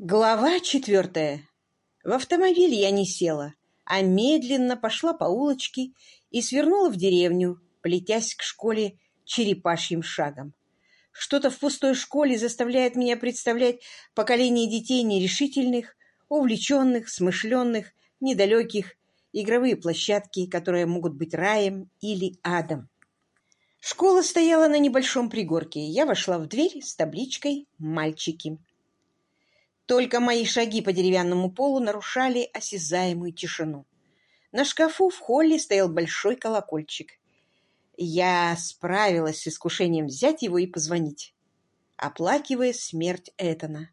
Глава четвертая. В автомобиль я не села, а медленно пошла по улочке и свернула в деревню, плетясь к школе черепашьим шагом. Что-то в пустой школе заставляет меня представлять поколение детей нерешительных, увлеченных, смышленных, недалеких, игровые площадки, которые могут быть раем или адом. Школа стояла на небольшом пригорке. Я вошла в дверь с табличкой «Мальчики». Только мои шаги по деревянному полу нарушали осязаемую тишину. На шкафу в холле стоял большой колокольчик. Я справилась с искушением взять его и позвонить, оплакивая смерть Этана.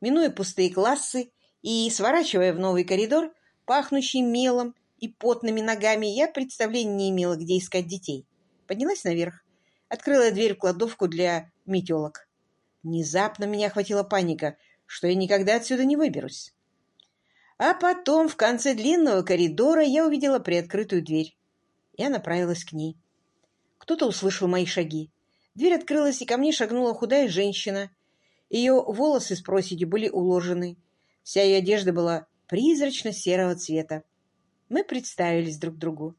Минуя пустые классы и сворачивая в новый коридор, пахнущий мелом и потными ногами, я представления не имела, где искать детей. Поднялась наверх, открыла дверь в кладовку для метелок. Внезапно меня охватила паника — что я никогда отсюда не выберусь. А потом в конце длинного коридора я увидела приоткрытую дверь. Я направилась к ней. Кто-то услышал мои шаги. Дверь открылась, и ко мне шагнула худая женщина. Ее волосы с проседью были уложены. Вся ее одежда была призрачно-серого цвета. Мы представились друг другу.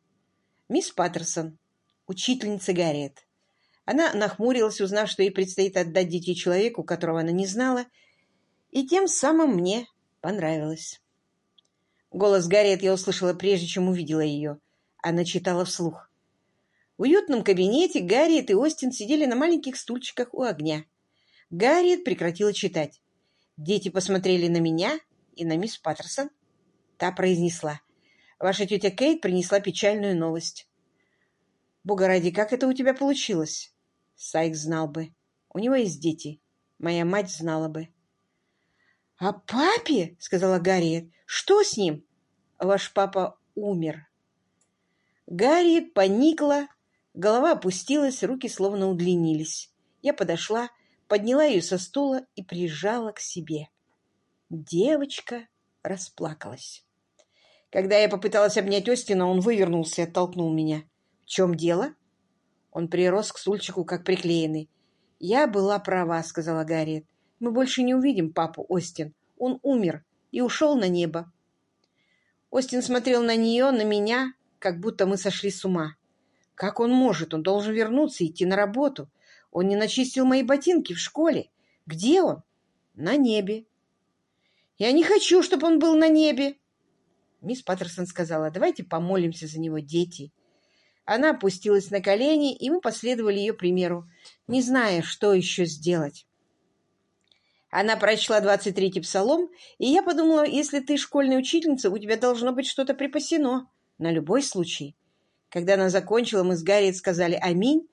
Мисс Паттерсон, учительница Гарриет. Она нахмурилась, узнав, что ей предстоит отдать детей человеку, которого она не знала, и тем самым мне понравилось. Голос Гарриет я услышала прежде, чем увидела ее. Она читала вслух. В уютном кабинете Гарриет и Остин сидели на маленьких стульчиках у огня. Гарриет прекратила читать. Дети посмотрели на меня и на мисс Паттерсон. Та произнесла. «Ваша тетя Кейт принесла печальную новость». «Бога ради, как это у тебя получилось?» Сайк знал бы. У него есть дети. Моя мать знала бы. — А папе, — сказала Гарриет, — что с ним? — Ваш папа умер. Гарриет поникла, голова опустилась, руки словно удлинились. Я подошла, подняла ее со стула и прижала к себе. Девочка расплакалась. Когда я попыталась обнять Остина, он вывернулся и оттолкнул меня. — В чем дело? Он прирос к стульчику, как приклеенный. — Я была права, — сказала Гарриет. Мы больше не увидим папу, Остин. Он умер и ушел на небо. Остин смотрел на нее, на меня, как будто мы сошли с ума. Как он может? Он должен вернуться и идти на работу. Он не начистил мои ботинки в школе. Где он? На небе. Я не хочу, чтобы он был на небе. Мисс Паттерсон сказала, давайте помолимся за него, дети. Она опустилась на колени, и мы последовали ее примеру, не зная, что еще сделать. Она прочла двадцать третий псалом, и я подумала, если ты школьная учительница, у тебя должно быть что-то припасено. На любой случай. Когда она закончила, мы с Гарриет сказали «Аминь»,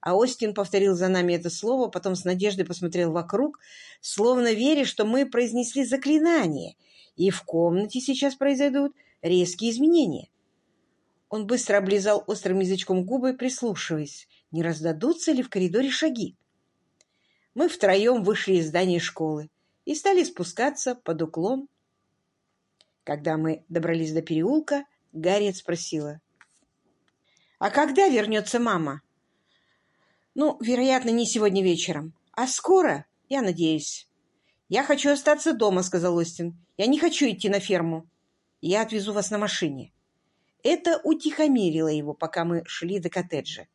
а Остин повторил за нами это слово, потом с надеждой посмотрел вокруг, словно веря, что мы произнесли заклинание, и в комнате сейчас произойдут резкие изменения. Он быстро облизал острым язычком губы, прислушиваясь, не раздадутся ли в коридоре шаги мы втроем вышли из здания школы и стали спускаться под уклон. Когда мы добрались до переулка, Гарриет спросила. «А когда вернется мама?» «Ну, вероятно, не сегодня вечером. А скоро, я надеюсь». «Я хочу остаться дома», — сказал Остин. «Я не хочу идти на ферму. Я отвезу вас на машине». Это утихомирило его, пока мы шли до коттеджа.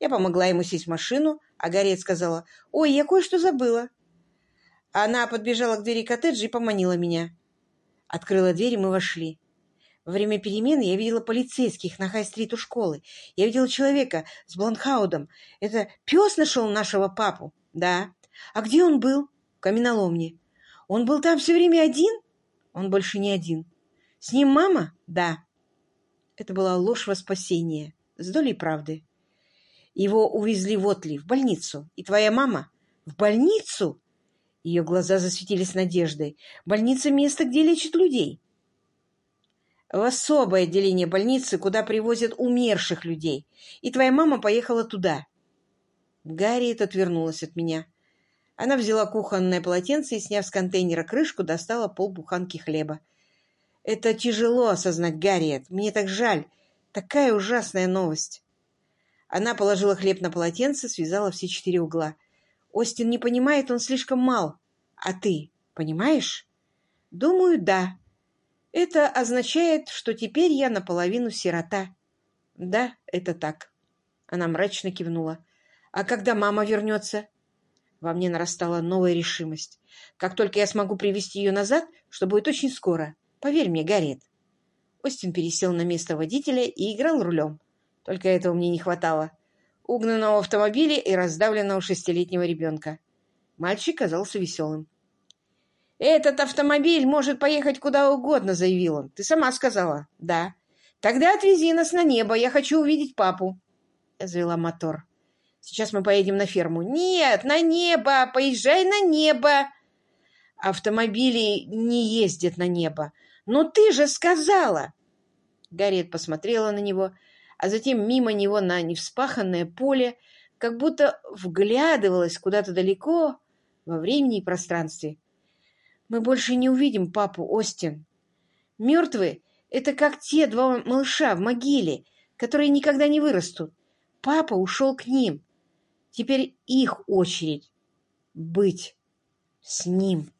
Я помогла ему сесть в машину, а Гарриет сказала, «Ой, я кое-что забыла». Она подбежала к двери коттеджа и поманила меня. Открыла дверь, и мы вошли. Во время перемены я видела полицейских на Хай-стрит у школы. Я видела человека с блондхаудом. Это пес нашел нашего папу? Да. А где он был? В каменоломне. Он был там все время один? Он больше не один. С ним мама? Да. Это была ложь во спасение, с долей правды. Его увезли в Отли, в больницу. И твоя мама? В больницу? Ее глаза засветились надеждой. Больница — место, где лечат людей. В особое отделение больницы, куда привозят умерших людей. И твоя мама поехала туда. Гарриет отвернулась от меня. Она взяла кухонное полотенце и, сняв с контейнера крышку, достала полбуханки хлеба. Это тяжело осознать, Гарриет. Мне так жаль. Такая ужасная новость. Она положила хлеб на полотенце, связала все четыре угла. «Остин не понимает, он слишком мал. А ты? Понимаешь? Думаю, да. Это означает, что теперь я наполовину сирота. Да, это так. Она мрачно кивнула. А когда мама вернется? Во мне нарастала новая решимость. Как только я смогу привести ее назад, что будет очень скоро. Поверь мне, Гарриет. Остин пересел на место водителя и играл рулем. Только этого мне не хватало. Угнанного автомобиля и раздавленного шестилетнего ребенка. Мальчик казался веселым. «Этот автомобиль может поехать куда угодно», — заявил он. «Ты сама сказала». «Да». «Тогда отвези нас на небо. Я хочу увидеть папу». Я завела мотор. «Сейчас мы поедем на ферму». «Нет, на небо! Поезжай на небо!» «Автомобили не ездят на небо». «Но ты же сказала!» Гарриет посмотрела на него, а затем мимо него на невспаханное поле, как будто вглядывалась куда-то далеко во времени и пространстве. Мы больше не увидим папу, Остин. Мертвые — это как те два малыша в могиле, которые никогда не вырастут. Папа ушел к ним. Теперь их очередь быть с ним.